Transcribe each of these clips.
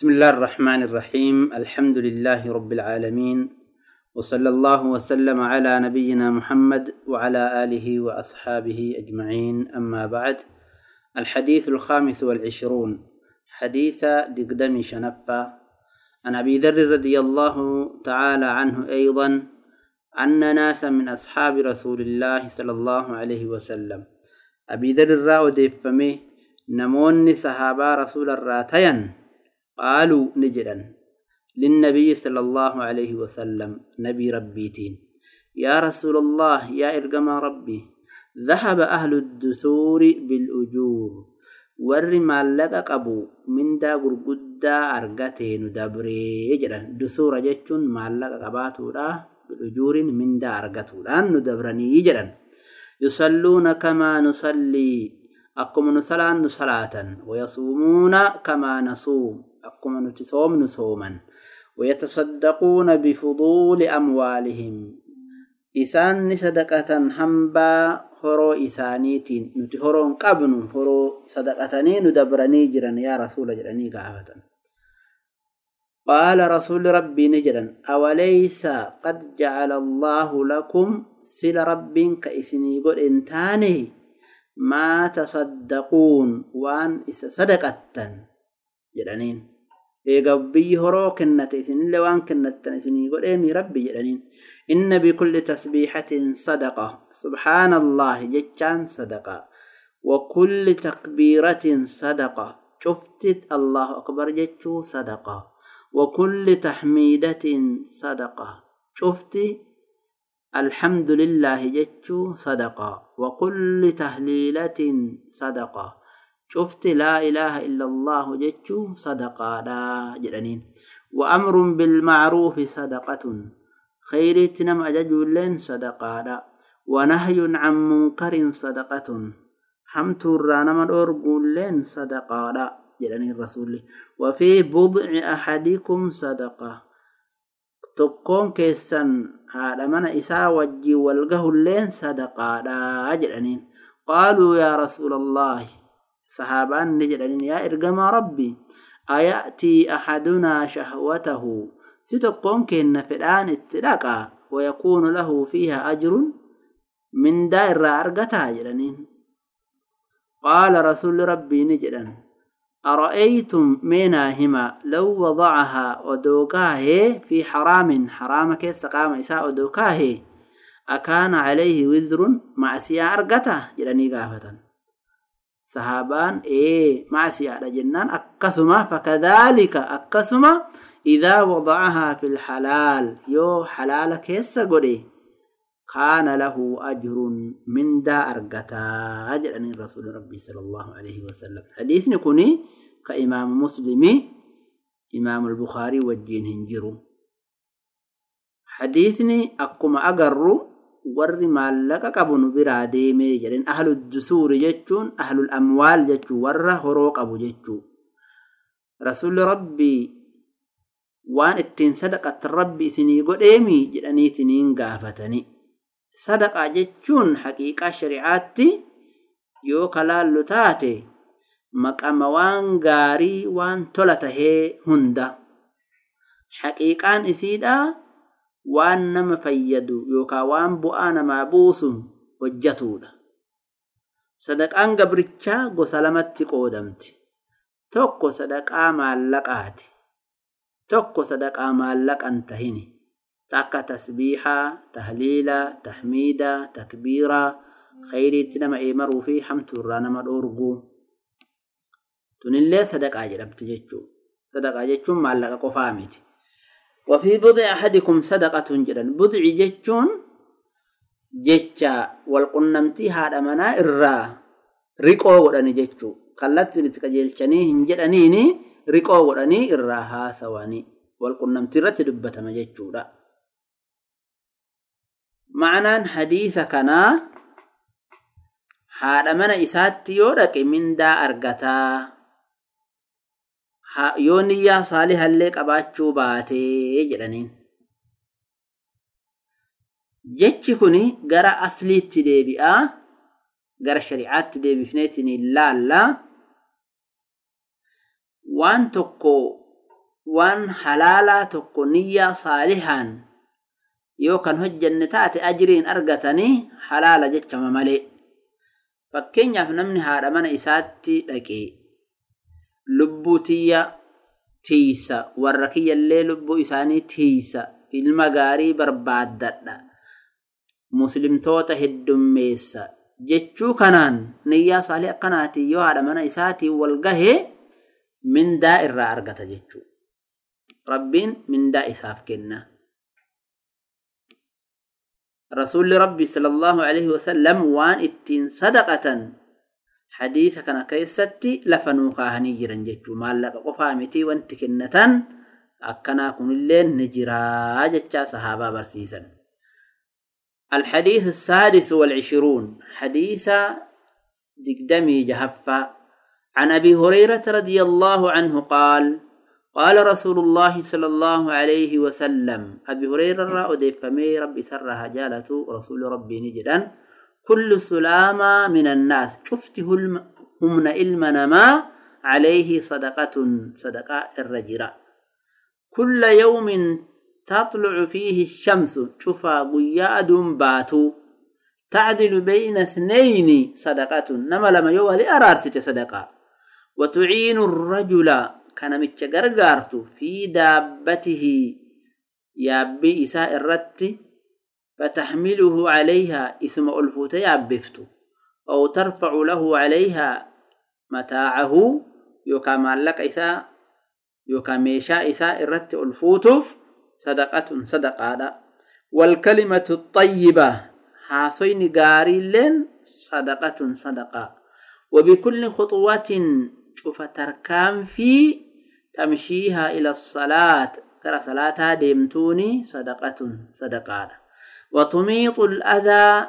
بسم الله الرحمن الرحيم. الحمد لله رب العالمين. وصلى الله وسلم على نبينا محمد وعلى آله وأصحابه أجمعين. أما بعد الحديث الخامس والعشرون. حديث دقدم شنفة. عن أبي ذر رضي الله تعالى عنه أيضا أن ناسا من أصحاب رسول الله صلى الله عليه وسلم. أبي ذر الراء ديفمه نموني صحابة رسول الراتين. قالوا نجدا للنبي صلى الله عليه وسلم نبي ربيتين يا رسول الله يا إرقم ربي ذهب أهل الدثور بالأجور. ور مالك قبو من دا قرقدا أرقتين دبري جدا دثور جتشن مالك قباتو بالأجور من دا أرقتو ندبرني جدا يصلون كما نصلي. أقم نصلان صلاة ويصومون كما نصوم. أقم نتصوم نصوما. ويتصدقون بفضول أموالهم. إسان صدقة هنبا هرو إسانيتين نتي هرو قبن هرو صدقتني ندبرني جرا يا رسول جرني قافة قال رسول ربي نجرا أوليس قد جعل الله لكم سل رب كإسني قل انتاني؟ ما تصدقون وان إس صدقة جرانين إيقا بي هرو كنت إسن اللي وان كنت إسني قل إيمي ربي جرانين إن بكل تسبيحة صدقة. سبحان الله جتشان صدقة. وكل تكبيرة صدقة. شفتت الله أكبر جتشو صدقة. وكل تحميدة صدقة. شفتي الحمد لله جتشو صدقة وكل تهليلة صدقة شفت لا إله إلا الله جتشو صدقة لا جرانين وأمر بالمعروف صدقة. خير تنم أججولين صدقة لا. ونهي عن منكر صدقة. حمت الرانما الأرقولين صدقة لا. جرانين الرسول. وفي بضع أحدكم صدقة. Tokkoon keessan haadha mana isaa wajjii walgahulleen sadaqaadhaa jedhaniin qaaluu yaa rasuula allaahi sahaabaan ni jedhaniin yaa ergamaa rabbi aya'tii ahadunaa shahwatahu si tokkoon keenna fedhaan itti dhaqaa wayakuunu lahu fiiha ajrun mindaa irraa argataa jedhaniin qaala rasuulli rabbii ni jedhan أرأيتم مينا هما لو وضعها ودوكاه في حرام حرام كيس قام إساء ودوكاه أكان عليه وزر مع سيار قتا جلني قافة صحابان إيه مع سيار جنان أكسما فكذلك أكسما إذا وضعها في الحلال. يو حلال كيس قدي kaana lahu ajruun mindaa argataa jedhaniin rasuuli rabbii sallallahu alaihi wasallam hadiisni kun ka imaamu muslimii imaamu albukaarii wajjiin hin jiru. Hadiisni akkuma agarru warri maallaqa qabu nu biraa deemee jedhen ahlu dusuuri jechuun ahlul amwaal jechuu warra horoo qabu jechuu. Rasuuli rabbii waan ittiin sadaqatti rabbi isinii godheemi jedhanii isiniin gaafatanii sadaqaa jechuun haqiiqaa shari'aatti yoo kalaallu taate maqama waan gaarii waan tola tahee hunda haqiiqaan isiidha waan nama fayyadu yookaan waan bu'aa namaa buusu hojjatuudha sadaqaan gabrichaa gosa lamatti qoodamti tokko sadaqaa maallaqaati tokko sadaqaa maallaqan tahini تاكا تسبيحا تهليلا تحميدا تكبيرا خيري تنما ايمرو في حمت الرانا مدورغو تنلي صدقا جربت جيتشو صدقا جيتشو معلقا قفامت وفي بضع أحدكم صدقة جدا بضع جيتشون جيتشا والقنمتي هذا منا إرا ريقو وداني جيتشو قلت نتكجيلشني هنجدانيني ريقو وداني إرا ها سواني والقنمتي رتي دبتما جيتشو لا ma'anaan hadiisa kanaa haadha mana isaatti yoo dhaqe mindaa argataa yoo niyyaa saalihallee qabaachuu baatee jedhaniin. Jechi kun gara asliitti deebi'aa gara shari'aatti deebifneetiin laallaa waan tokko waan halaalaa tokko niyyaa saalihaan yoo kan hojjenne taate ajiriin argatanii halaala jechama malee. Fakkeenyaaf namni haadha mana isaatti dhaqee lubbuu tiyya tiisa warra kiyyallee lubbuu isaanii tiisa ilma gaarii barbaaddadha muslimtoota heddummeessa. Jechuu kanaan niyyaa saalii akkanaatiin yoo haadha mana isaatiin wal gahee mindaa irraa argata jechuu. Rabbiin mindaa isaaf kenna رسول ربي صلى الله عليه وسلم وان اتين صدقة. حديثة كان كيستي لفنوقاهني جرنجج ما لك قفامتي وانتكنة عكناكم الليل نجرا نجراجج صحابا برسيسا الحديث السادس والعشرون. حديث دقدمي جهفة. عن أبي هريرة رضي الله عنه قال قال رسول الله صلى الله عليه وسلم أبي هريرة رأى فمي ربي سرها جالة رسول ربي نجدا. كل سلامة من الناس. شفته هم إلمنا ما عليه صدقة صدقة الرجرة. كل يوم تطلع فيه الشمس شفا قياد باتو. تعدل بين اثنين صدقة. نما لما يوالي أرارتك صدقة. وتعين الرجل كان متش غرغارتو في دابته. يابي إساء الرت فتحمله عليها اسم ألفوت يابفتو أو ترفع له عليها متاعه. يوكا مالك إساء يوكا ميشا إساء الرت ألفوتف صدقة صدقة والكلمة الطيبة حاصين غاري لين صدقة صدقة. وبكل خطوة شوف تركام في تمشيها إلى الصلاة. ترى صلاتها ديمتوني صدقة صدقة وتميط الأذى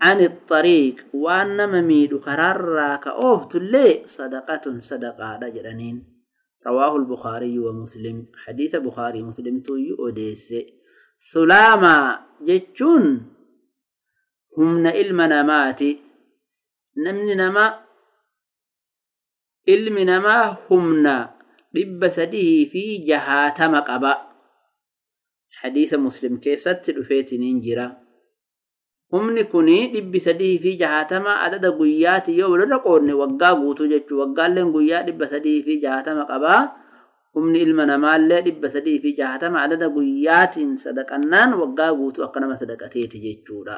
عن الطريق. وأن مميد قرار كأوفت لي صدقة صدقة جرانين. رواه البخاري ومسلم. حديث بخاري مسلم توي أوديس سلاما جتشون. هم إلم نماتي. نمن نما إلم همنا dhibba sadii fi jahaatama qaba. Hadiisa muslim keessatti dhufeetiniin jira. Humni kuni dhibbi sadii fi jahaatama adada guyyaati yoo walirra qoodne waggaa guutuu jechuu waggaalleen guyyaa dhibba sadii fi jahaatama qaba humni ilma namaallee dhibba sadii fi jahaatama adada guyyaatiin sadaqannaan waggaa guutuu akka nama sadaqateeti jechuudha.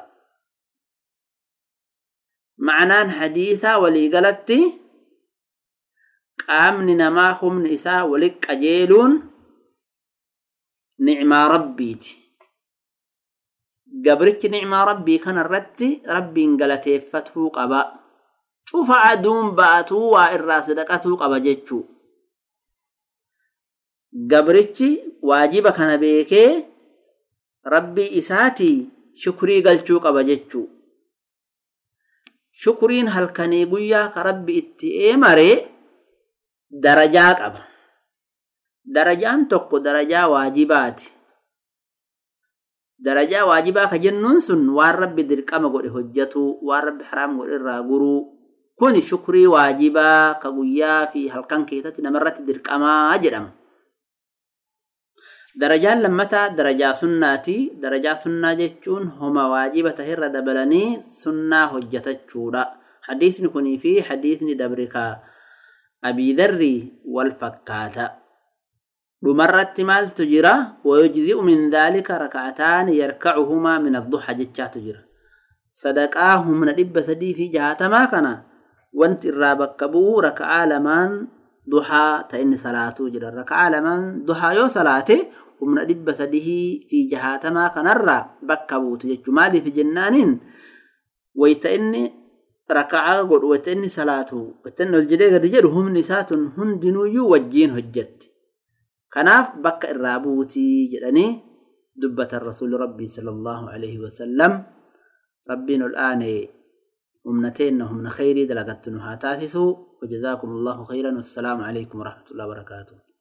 Ma'anaan hadiisaa waliigalatti qaamni namaa humni isaa walit qajeeluun nicmaa rabbiiti gabrichi nicmaa rabbii kana irratti rabbiin galateeffatuu qaba. Cufa aduun ba'atuu waa irraa sadaqatuu qaba jechuu. Gabrichi waajiba kana beekee rabbii isaatii shukrii galchuu qaba jechuu. Shukriin halkanii guyyaa ka rabbi itti eemaree darajaa qaba. Darajaan tokko darajaa waajibaati. Darajaa waajibaa ka jennuun sun waan rabbi dirqama godhe hojjatu waan rabbi haraam godhe irraa guruu kun shukrii waajibaa ka guyyaa fi halkan keessatti namarratti dirqamaa jedhama. Darajaan lammataa darajaa sunnaati. Darajaa sunnaa jechuun homa waajiba tahirra dabalanii sunnaa hojjatachuudha hadiisni kunii fi hadiisni dabrikaa أبي ذري والفكاتة دمرت مال تجرى ويجزئ من ذلك ركعتان يركعهما من الضحى جتشا تجرى صدقاه من الإب سدي في جهة ما كان وانت الرابك كبو ركعا لمن ضحى تإن صلاة جرى ركعا لمن ضحى يو صلاة ومن الإب سديه في جهة ما كان الرا بكبو تجتش مالي في جنان ويتإني ركعة قد وتأني صلاته وتأني الجديد الرجال هم نسات هندنو يوجين هجت خناف بك الرابوتي جلني دبة الرسول ربي صلى الله عليه وسلم ربنا الآن أمنتين هم نخيري دلقتنها تاسسوا وجزاكم الله خيرا والسلام عليكم ورحمة الله وبركاته